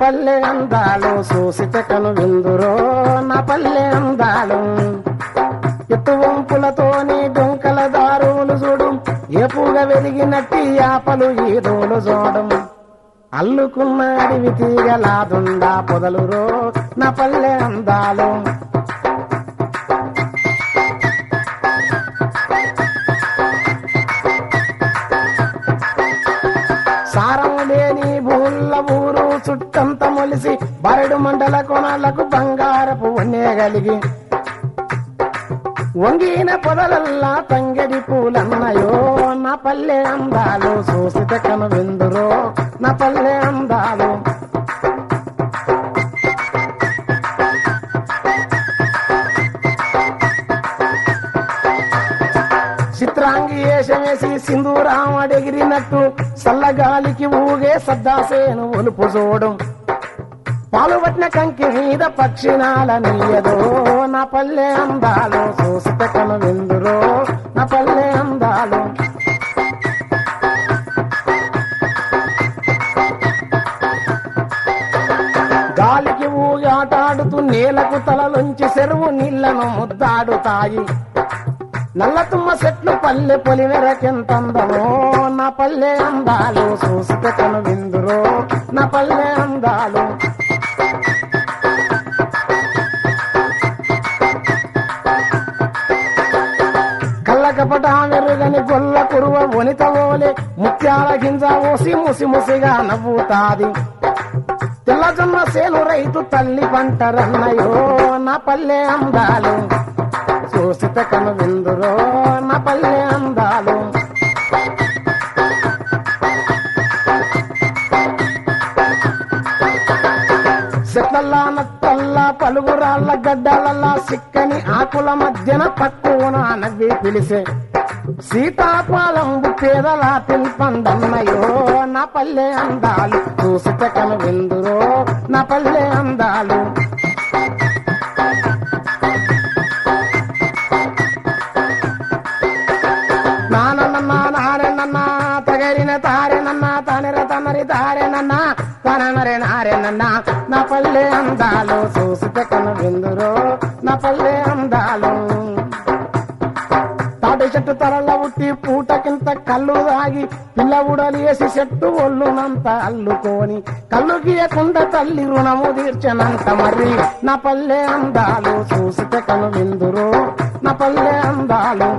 పల్లె అందాలు చూసితే కను విందురో నా పల్లె అందాలు. ఎత్తు వంపులతోని డొంకల దారులు చూడు ఏపుగా వెలిగినట్టి ఆపలు ఈదోలు చూడం. అల్లుకున్న అడివి తీగలాదుండా పొదలురో నా పల్లె అందాలు. కొనాలకు బంగారపు కలిగి. వంగిన పొదలల్లా తంగడి పూలన్నయో నా పల్లె అందాలు సోసిత కనువెందురో నా పల్లె అందాలు. చిత్రాంగి వేషమేసి సింధూరామ అడిగిరినట్టు సల్లగాలికి ఊగే సద్దాసేను ఒలుపు చూడం పాలు పట్టిన కంకి మీద పక్షినాల నీయదో నా పల్లె అందాలు చూస్తే కను విందురో నా పల్లె అందాలు. గాలికి ఊగాటాడుతూ నేలకు తలలుంచి చెరువు నీళ్ళను ముద్దాడుతాయి. నల్ల తుమ్మ చెట్లు పల్లె పొలివెరకెంతందమో నా పల్లె అందాలు చూస్తే కను విందురో నా పల్లె అందాలు. కళ్ళకపట గొల్ల కురువ వనిత ఓలే ముత్యాల గింజ ఓసి ముసి ముసిగా నవ్వుతాది. తెల్లజొన్న సేలు రైతు తల్లి పంటరన్నయో నా పల్లె అందాలు. చూసిత కను విందురో నా పల్లె అందాలు. గడ్డలల్లా సిక్కని ఆకుల మధ్యన పట్టువున నవ్వి పిలిసే. సీతాఫలంబు పేదల పిల్పందన్నయో నా పల్లె అందాలు చూసి కను విందురో నా పల్లె అందాలు. తననరే నా పల్లె అందాలు చూసితే కను విందురో నా పల్లె అందాలు. తాటి చెట్టు తరల ఉట్టి పూటకింత కళ్ళు దాగి పిల్ల ఉడలేసి చెట్టు ఒళ్ళునంత అల్లుకొని కళ్ళు గీయకుండా తల్లి రుణము తీర్చనంత మరి నా పల్లె అందాలు చూసితే కను విందురో నా పల్లె అందాలు.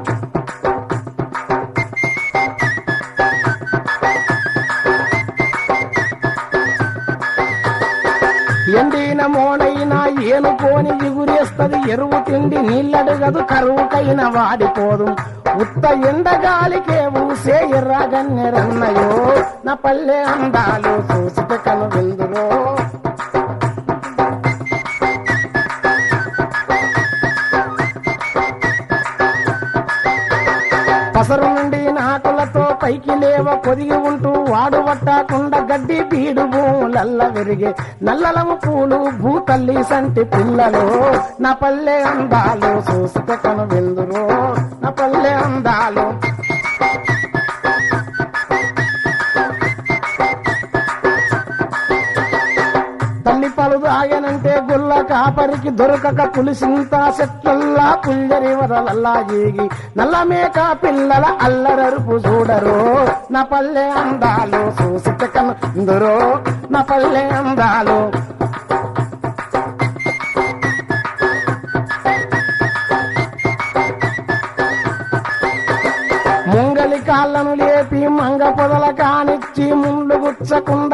ఎండిన మోనైనా ఏనుకోని ఎగురేస్తది ఎరువు తిండి నీళ్ళడుగదు కరువుకైన వాడిపోదు ఉత్త ఎండగాలికే ఊసే ఎర్రగన్నెరన్నయో నా పల్లె అందాలు చూసితే కను పసరు నుండి నాకులతో పైకి లేవ పొదిగి ఉంటూ వాడబట్టకుండా గడ్డి బీడు భూములల్ల విరిగే నల్లలము పూలు భూతల్లి సంటి పిల్లలు. నా పల్లె అందాలు చూసితే కను కాపరికి దొరకక పులిసింతా సెట్టల్లా పుంజరి వదలల్లా జీగి నల్ల మేక పిల్లల అల్లరరుపు చూడరు. నా పల్లె అందాలు చూసి కందరో నా పల్లె అందాలు. ముంగలి కాళ్ళను లేపి మంగ పొదల కానిచ్చి ముండ్లు గుచ్చకుండా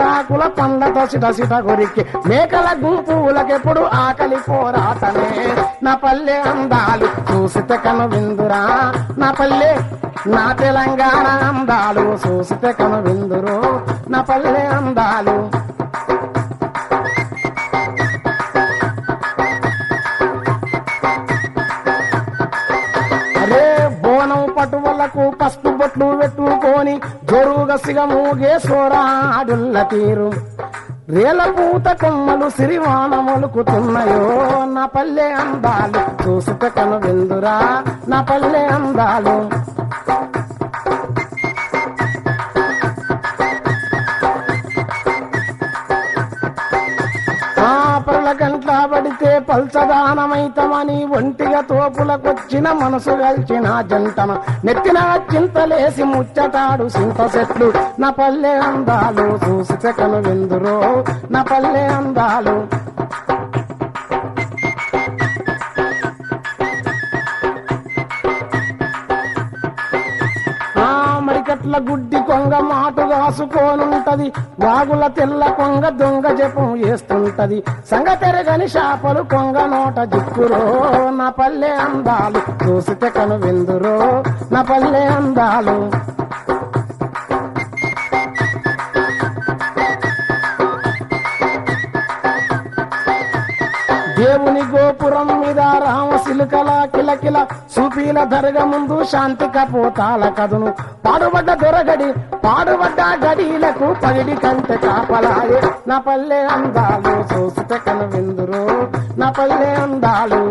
సిట సిట కొరికి మేకల గుంపులకెప్పుడు ఆకలి పోరాటమే. నా పల్లె అందాలు చూసితే కను విందురా. నా పల్లె నా తెలంగాణ అందాలు చూసితే కను విందురు. నా పల్లె అందాలు. బోనం పటువలకు పసుపు బొట్లు పెట్టుకొని జోరుగా సిగమూగే సోరాడుల్ల తీరు. రేలభూత కొమ్మలు సిరివాన మొలుకుతున్నాయో నా పల్లె అందాలు. చూసుక కను విందురా నా పల్లె అందాలు. పల్చదానమైతమని ఒంటిగా తోపులకొచ్చిన మనసు గల్చిన జంటన. నెత్తిన చింతలేసి ముచ్చటాడు సింత చెట్లు నా పల్లె అందాలు చూసి కను విందురో. నా పల్లె అందాలు మరికట్ల గుడ్డి కొంగ మాటు రాసుకోనుంటది. వాగుల తెల్ల కొంగ దొంగ జపం వేస్తుంటది సంగతెరగని చాపలు కొంగ నోట జిక్కురో నా పల్లె అందాలు చూసితే కను విందురో నా పల్లె అందాలు దేవుని గోపురం మీద రామ రామశిలుకల కిలకిల సుపీల దరగ ముందు శాంతి కపోతాల కదును. పాడుబడ్డ దొరగడి పాడుబడ్డ గడిలకు పగిడి కంటే కాపలాయే. నా పల్లె అందాలు చూస్తే కనువిందురు నా పల్లె అందాలు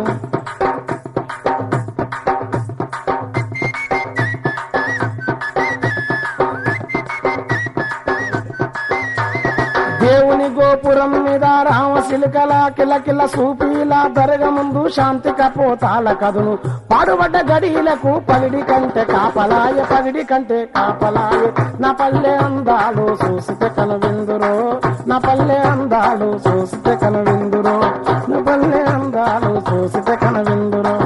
దేవుని గోపురం మీద రామ రామశిలుకల కిలకిల సూపీలా పెరగ ముందు శాంతి కపోతాల కదును. పాడుబడ్డ గడిలకు పగిడి కంటే కాపలాయ పగిడి కంటే కాపలాయ. నా పల్లె అందాలు చూస్తే కనువిందురో నా పల్లె అందాలు చూస్తే కనువిందురో నా పల్లె అందాలు చూస్తే కనువిందురో